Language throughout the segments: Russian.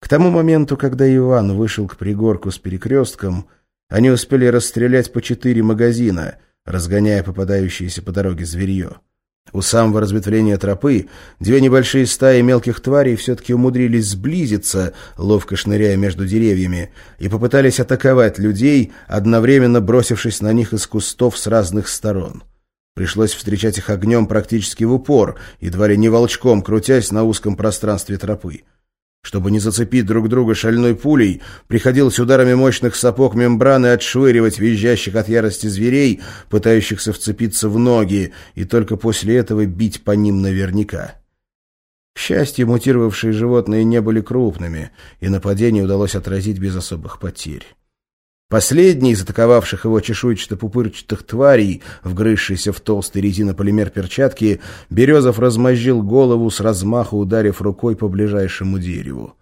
К тому моменту, когда Иван вышел к пригорку с перекрестком, они успели расстрелять по четыре магазина, разгоняя попадающиеся по дороге зверье. У самого разветвления тропы две небольшие стаи мелких тварей все-таки умудрились сблизиться, ловко шныряя между деревьями, и попытались атаковать людей, одновременно бросившись на них из кустов с разных сторон. Пришлось встречать их огнем практически в упор, едва ли не волчком, крутясь на узком пространстве тропы. Чтобы не зацепить друг друга шальной пулей, приходилось ударами мощных сапог мембраны отшвыривать визжащих от ярости зверей, пытающихся вцепиться в ноги, и только после этого бить по ним наверняка. К счастью, мутировавшие животные не были крупными, и нападение удалось отразить без особых потерь. Последний из атаковавших его чешуйчато-пупырчатых тварей, вгрызшийся в толстый резинополимер перчатки, Березов размозжил голову с размаху, ударив рукой по ближайшему дереву.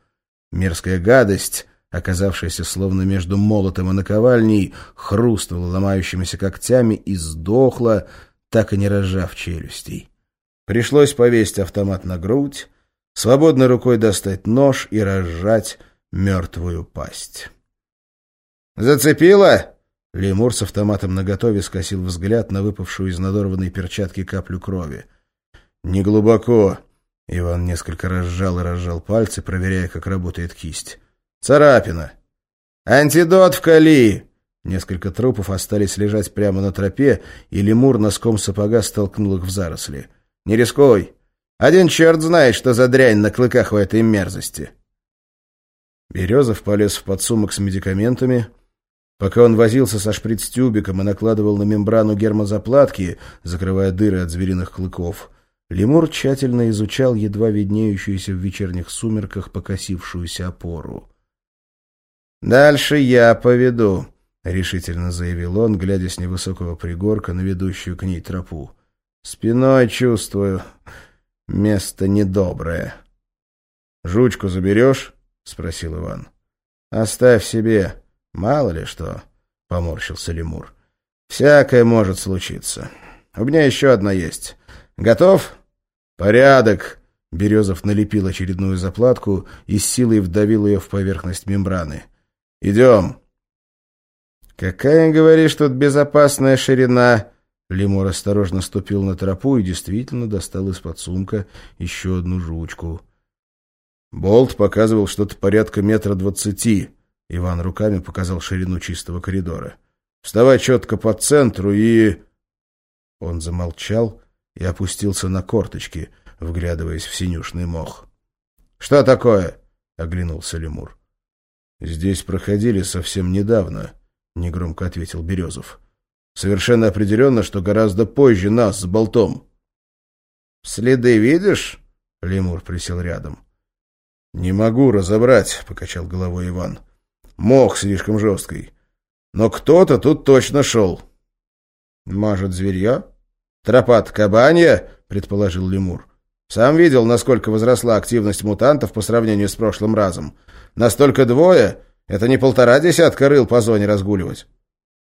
Мерзкая гадость, оказавшаяся словно между молотом и наковальней, хрустнула ломающимися когтями и сдохла, так и не разжав челюстей. Пришлось повесить автомат на грудь, свободной рукой достать нож и разжать мертвую пасть. «Зацепило?» Лемур с автоматом наготове скосил взгляд на выпавшую из надорванной перчатки каплю крови. «Не глубоко». Иван несколько раз сжал и разжал пальцы, проверяя, как работает кисть. «Царапина!» «Антидот вкали!» Несколько трупов остались лежать прямо на тропе, и лемур носком сапога столкнул их в заросли. «Не рискуй! Один черт знает, что за дрянь на клыках у этой мерзости!» Березов полез в подсумок с медикаментами, Пока он возился со шприц-тюбиком и накладывал на мембрану гермозаплатки, закрывая дыры от звериных клыков, лемур тщательно изучал едва виднеющуюся в вечерних сумерках покосившуюся опору. «Дальше я поведу», — решительно заявил он, глядя с невысокого пригорка на ведущую к ней тропу. «Спиной чувствую. Место недоброе». «Жучку заберешь?» — спросил Иван. «Оставь себе». «Мало ли что», — поморщился лемур. «Всякое может случиться. У меня еще одна есть. Готов?» «Порядок!» Березов налепил очередную заплатку и с силой вдавил ее в поверхность мембраны. «Идем!» «Какая, говоришь, тут безопасная ширина?» Лемур осторожно ступил на тропу и действительно достал из-под сумка еще одну жучку. Болт показывал что-то порядка метра двадцати. Иван руками показал ширину чистого коридора. «Вставай четко по центру и...» Он замолчал и опустился на корточки, вглядываясь в синюшный мох. «Что такое?» — оглянулся лемур. «Здесь проходили совсем недавно», — негромко ответил Березов. «Совершенно определенно, что гораздо позже нас с болтом». «Следы видишь?» — лемур присел рядом. «Не могу разобрать», — покачал головой Иван. Мох слишком жесткий. Но кто-то тут точно шел. Может, зверье? Тропат кабанья, предположил лемур. Сам видел, насколько возросла активность мутантов по сравнению с прошлым разом. Настолько двое — это не полтора десятка рыл по зоне разгуливать.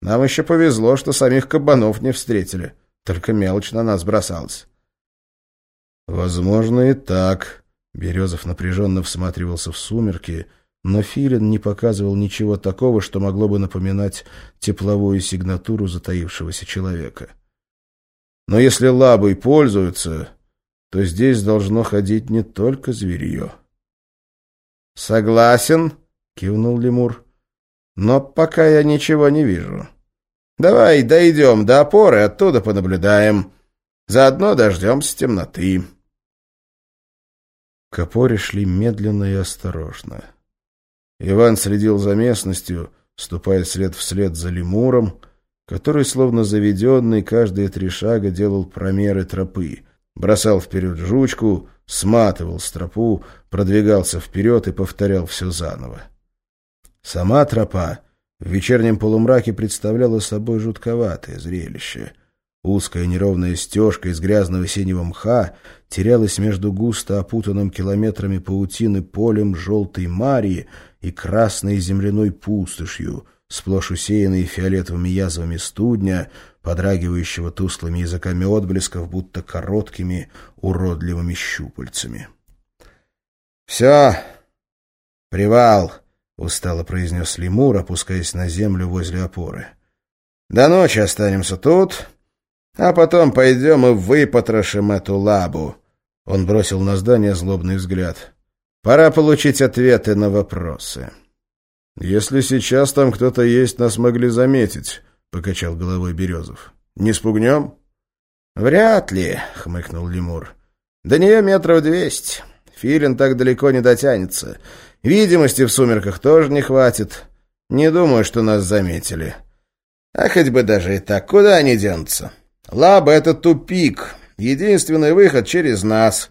Нам еще повезло, что самих кабанов не встретили. Только мелочь на нас бросалась. Возможно, и так. Березов напряженно всматривался в сумерки — но Филин не показывал ничего такого, что могло бы напоминать тепловую сигнатуру затаившегося человека. Но если лабой пользуются, то здесь должно ходить не только зверье. — Согласен, — кивнул лемур, — но пока я ничего не вижу. Давай дойдем до опоры, оттуда понаблюдаем. Заодно дождемся темноты. К опоре шли медленно и осторожно. Иван следил за местностью, ступая след вслед за лемуром, который, словно заведенный, каждые три шага делал промеры тропы, бросал вперед жучку, сматывал стропу, продвигался вперед и повторял все заново. Сама тропа в вечернем полумраке представляла собой жутковатое зрелище. Узкая неровная стежка из грязного синего мха терялась между густо опутанным километрами паутины полем желтой марии, и красной земляной пустошью, сплошь усеянной фиолетовыми язвами студня, подрагивающего тусклыми языками отблесков, будто короткими уродливыми щупальцами. «Все, «Привал!» — устало произнес лемур, опускаясь на землю возле опоры. «До ночи останемся тут, а потом пойдем и выпотрошим эту лабу». Он бросил на здание злобный взгляд. «Пора получить ответы на вопросы». «Если сейчас там кто-то есть, нас могли заметить», — покачал головой Березов. «Не спугнем?» «Вряд ли», — хмыкнул лемур. «До нее метров двести. Филин так далеко не дотянется. Видимости в сумерках тоже не хватит. Не думаю, что нас заметили. А хоть бы даже и так, куда они денутся? Лаба — это тупик. Единственный выход через нас.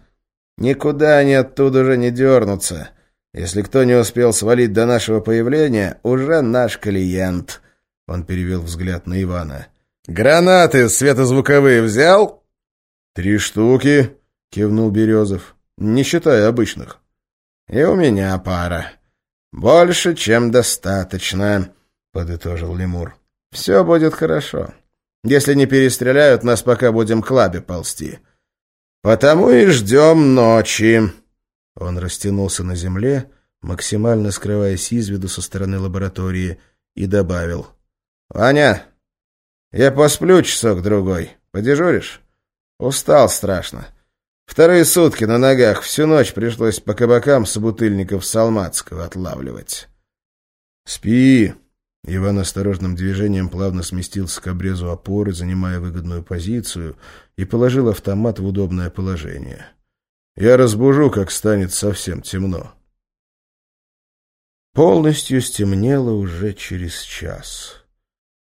Никуда они оттуда уже не дернутся. Если кто не успел свалить до нашего появления, уже наш клиент». Он перевел взгляд на Ивана. «Гранаты светозвуковые взял?» «Три штуки», — кивнул Березов, — «не считая обычных». «И у меня пара. Больше, чем достаточно», — подытожил лемур. «Все будет хорошо. Если не перестреляют, нас пока будем к лабе ползти. Потому и ждем ночи». Он растянулся на земле, максимально скрываясь из виду со стороны лаборатории, и добавил. «Ваня, я посплю часок-другой. Подежуришь? Устал страшно. Вторые сутки на ногах, всю ночь пришлось по кабакам собутыльников Салматского отлавливать. «Спи!» Иван осторожным движением плавно сместился к обрезу опоры, занимая выгодную позицию, и положил автомат в удобное положение. «Я разбужу, как станет совсем темно». Полностью стемнело уже через час.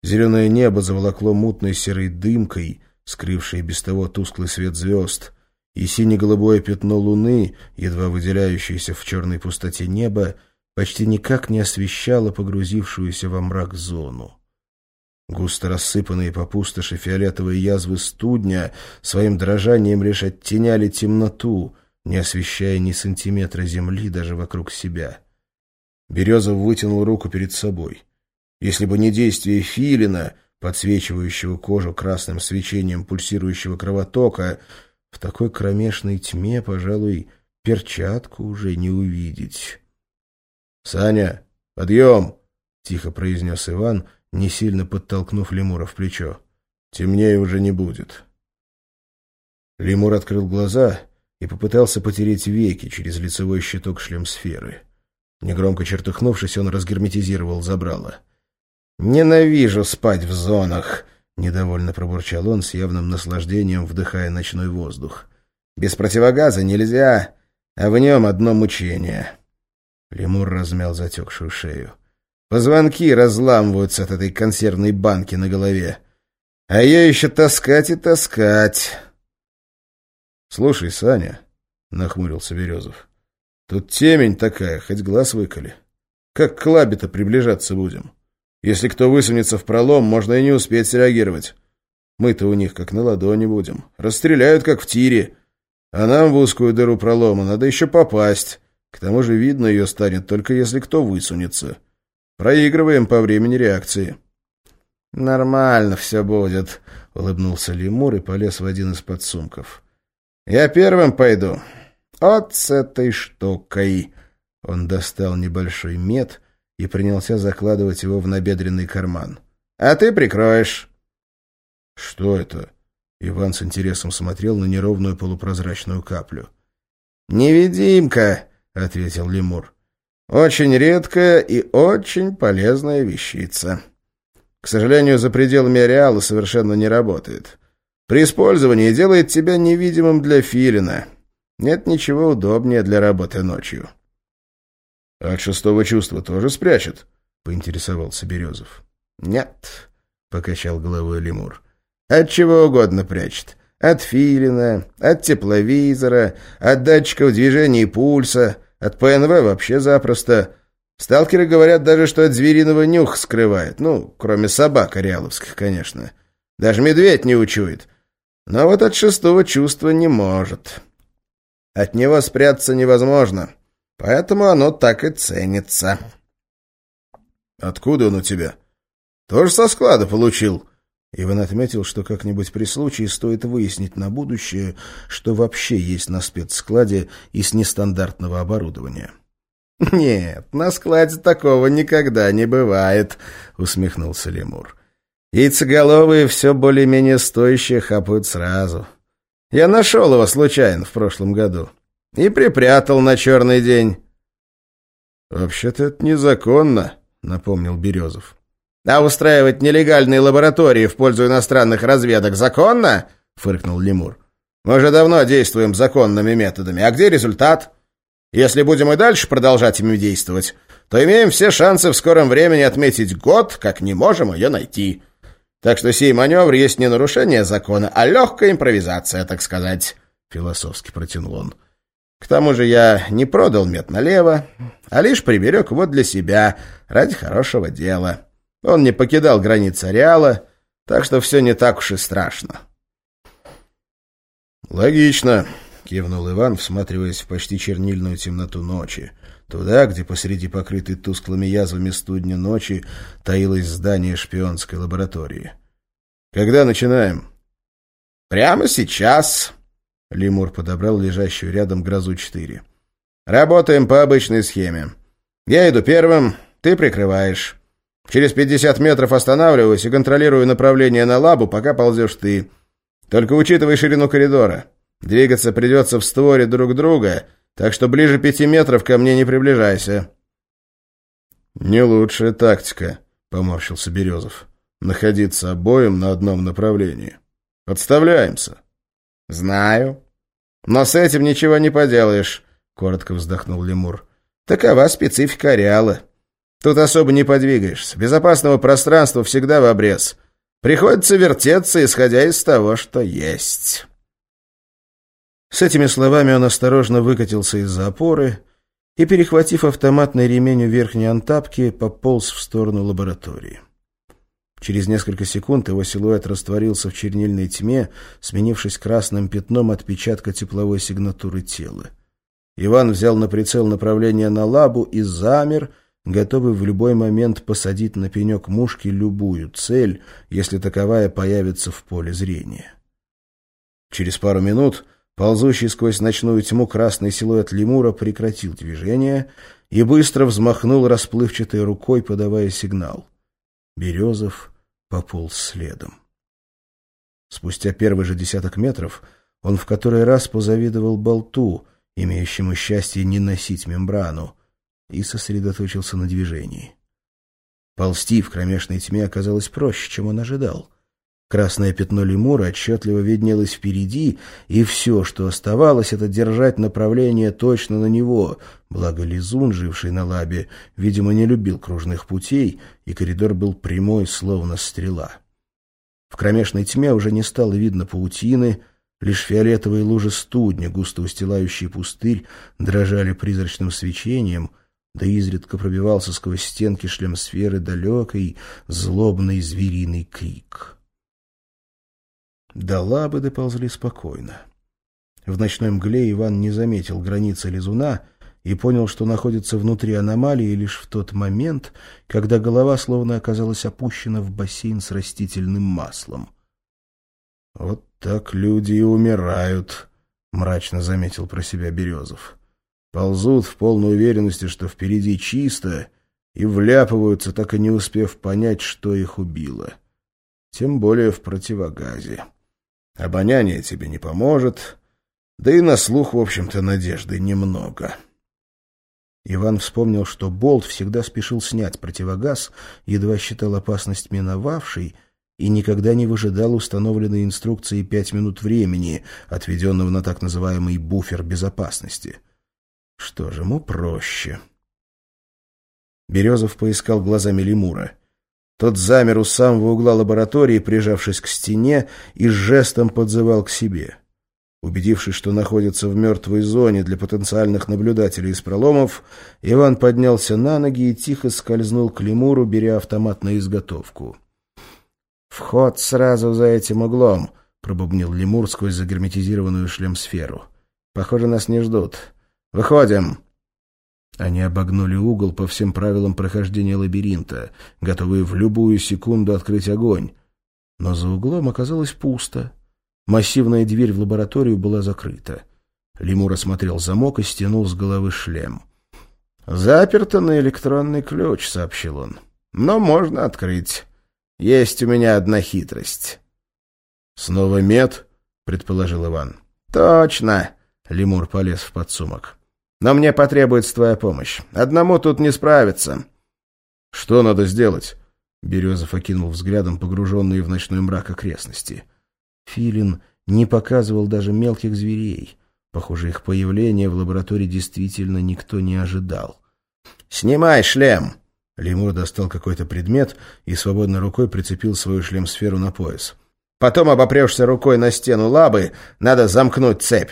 Зеленое небо заволокло мутной серой дымкой, скрывшей без того тусклый свет звезд, и сине-голубое пятно луны, едва выделяющееся в черной пустоте неба, почти никак не освещало погрузившуюся во мрак зону. Густо рассыпанные по пустоши фиолетовые язвы студня своим дрожанием лишь оттеняли темноту, не освещая ни сантиметра земли даже вокруг себя. Березов вытянул руку перед собой. Если бы не действие филина, подсвечивающего кожу красным свечением пульсирующего кровотока, в такой кромешной тьме, пожалуй, перчатку уже не увидеть. — Саня, подъем! — тихо произнес Иван, не сильно подтолкнув лемура в плечо. — Темнее уже не будет. Лемур открыл глаза и попытался потереть веки через лицевой щиток шлемсферы. Негромко чертыхнувшись, он разгерметизировал забрало. «Ненавижу спать в зонах!» — недовольно пробурчал он с явным наслаждением, вдыхая ночной воздух. «Без противогаза нельзя, а в нем одно мучение». Лемур размял затекшую шею. «Позвонки разламываются от этой консервной банки на голове. А ее еще таскать и таскать». «Слушай, Саня», — нахмурился Березов, — «тут темень такая, хоть глаз выколи. Как к лабе-то приближаться будем?» Если кто высунется в пролом, можно и не успеть среагировать. Мы-то у них как на ладони будем. Расстреляют, как в тире. А нам в узкую дыру пролома надо еще попасть. К тому же видно ее станет только если кто высунется. Проигрываем по времени реакции. — Нормально все будет, — улыбнулся лемур и полез в один из подсумков. — Я первым пойду. Вот с этой штукой. Он достал небольшой мед — и принялся закладывать его в набедренный карман. «А ты прикроешь». «Что это?» Иван с интересом смотрел на неровную полупрозрачную каплю. «Невидимка», — ответил лемур. «Очень редкая и очень полезная вещица. К сожалению, за пределами ареала совершенно не работает. При использовании делает тебя невидимым для филина. Нет ничего удобнее для работы ночью». От шестого чувства тоже спрячет? — поинтересовался Березов. — Нет, — покачал головой лемур. — От чего угодно прячет. От филина, от тепловизора, от датчиков движения и пульса, от ПНВ вообще запросто. Сталкеры говорят даже, что от звериного нюх скрывает. Ну, кроме собак ареаловских, конечно. Даже медведь не учует. Но вот от шестого чувства не может. От него спрятаться невозможно. Поэтому оно так и ценится. «Откуда он у тебя?» «Тоже со склада получил». Иван отметил, что как-нибудь при случае стоит выяснить на будущее, что вообще есть на спецскладе из нестандартного оборудования. «Нет, на складе такого никогда не бывает», — усмехнулся лемур. «Яйцеголовые все более-менее стоящие хапают сразу. Я нашел его случайно в прошлом году и припрятал на черный день». «Вообще-то это незаконно», — напомнил Березов. «А устраивать нелегальные лаборатории в пользу иностранных разведок законно?» — фыркнул лемур. «Мы же давно действуем законными методами. А где результат?» Если будем и дальше продолжать ими действовать, то имеем все шансы в скором времени отметить год, как не можем ее найти. Так что сей маневр есть не нарушение закона, а легкая импровизация, так сказать», — философски протянул он. «К тому же я не продал мед налево, а лишь приберег его для себя ради хорошего дела. Он не покидал границ ареала, так что все не так уж и страшно». «Логично», кивнул Иван, всматриваясь в почти чернильную темноту ночи. Туда, где посреди покрытой тусклыми язвами студня ночи таилось здание шпионской лаборатории. «Когда начинаем?» «Прямо сейчас!» Лемур подобрал лежащую рядом «Грозу-4». «Работаем по обычной схеме. Я иду первым, ты прикрываешь. Через пятьдесят метров останавливаюсь и контролирую направление на лабу, пока ползешь ты. Только учитывай ширину коридора. Двигаться придется в створе друг друга, так что ближе пяти метров ко мне не приближайся». «Не лучшая тактика», — поморщился Березов. «Находиться обоим на одном направлении. Подставляемся». «Знаю. Но с этим ничего не поделаешь», — коротко вздохнул Лемур. «Такова специфика ареала. Тут особо не подвигаешься. Безопасного пространства всегда в обрез. Приходится вертеться, исходя из того, что есть». С этими словами он осторожно выкатился из-за опоры и, перехватив автоматный ремень у верхней антапки, пополз в сторону лаборатории. Через несколько секунд его силуэт растворился в чернильной тьме, сменившись красным пятном отпечатка тепловой сигнатуры тела. Иван взял на прицел направление на лабу и замер, готовый в любой момент посадить на пенек мушки любую цель, если таковая появится в поле зрения. Через пару минут Ползущий сквозь ночную тьму красный силуэт лемура прекратил движение и быстро взмахнул расплывчатой рукой, подавая сигнал. Березов пополз следом. Спустя первый же десяток метров он в который раз позавидовал болту, имеющему счастье не носить мембрану, и сосредоточился на движении. Ползти в кромешной тьме оказалось проще, чем он ожидал — Красное пятно лемура отчетливо виднелось впереди, и все, что оставалось, это держать направление точно на него, благо Лизун, живший на лабе, видимо, не любил кружных путей, и коридор был прямой, словно стрела. В кромешной тьме уже не стало видно паутины, лишь фиолетовые лужи студня, густо устилающие пустырь, дрожали призрачным свечением — да изредка пробивался сквозь стенки шлемсферы далекий, злобный звериный крик. До лабы доползли спокойно. В ночной мгле Иван не заметил границы лизуна и понял, что находится внутри аномалии лишь в тот момент, когда голова словно оказалась опущена в бассейн с растительным маслом. «Вот так люди и умирают», — мрачно заметил про себя Березов. «Ползут в полной уверенности, что впереди чисто, и вляпываются, так и не успев понять, что их убило. Тем более в противогазе». Обоняние тебе не поможет, да и на слух, в общем-то, надежды немного. Иван вспомнил, что Болт всегда спешил снять противогаз, едва считал опасность миновавшей, и никогда не выжидал установленной инструкции пять минут времени, отведенного на так называемый буфер безопасности. Что же, ему проще. Березов поискал глазами лемура — тот замер у самого угла лаборатории, прижавшись к стене, и жестом подзывал к себе. Убедившись, что находится в мертвой зоне для потенциальных наблюдателей из проломов, Иван поднялся на ноги и тихо скользнул к лемуру, беря автомат на изготовку. «Вход сразу за этим углом», — пробубнил лемур сквозь загерметизированную шлемсферу. «Похоже, нас не ждут. Выходим». Они обогнули угол по всем правилам прохождения лабиринта, готовые в любую секунду открыть огонь. Но за углом оказалось пусто. Массивная дверь в лабораторию была закрыта. Лемур осмотрел замок и стянул с головы шлем. «Заперто на электронный ключ», — сообщил он. «Но можно открыть. Есть у меня одна хитрость». «Снова мед?» — предположил Иван. «Точно!» — лемур полез в подсумок. «Но мне потребуется твоя помощь. Одному тут не справиться». «Что надо сделать?» Березов окинул взглядом погруженные в ночной мрак окрестности. Филин не показывал даже мелких зверей. Похоже, их появление в лаборатории действительно никто не ожидал. «Снимай шлем!» Лемур достал какой-то предмет и свободной рукой прицепил свою шлем-сферу на пояс. «Потом обопрешься рукой на стену лабы, надо замкнуть цепь!»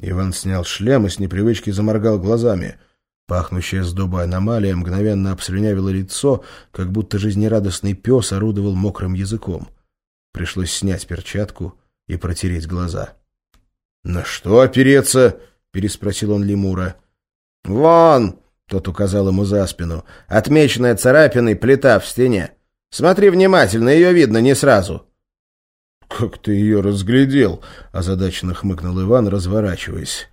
Иван снял шлем и с непривычки заморгал глазами. Пахнущая сдоба аномалия мгновенно обслюнявила лицо, как будто жизнерадостный пес орудовал мокрым языком. Пришлось снять перчатку и протереть глаза. «На что опереться?» — переспросил он лемура. «Вон!» — тот указал ему за спину. «Отмеченная царапиной плита в стене. Смотри внимательно, ее видно не сразу». «Как ты ее разглядел?» — озадаченно хмыкнул Иван, разворачиваясь.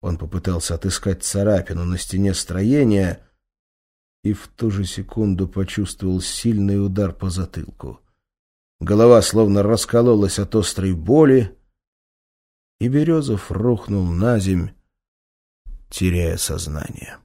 Он попытался отыскать царапину на стене строения и в ту же секунду почувствовал сильный удар по затылку. Голова словно раскололась от острой боли, и Березов рухнул на земь, теряя сознание.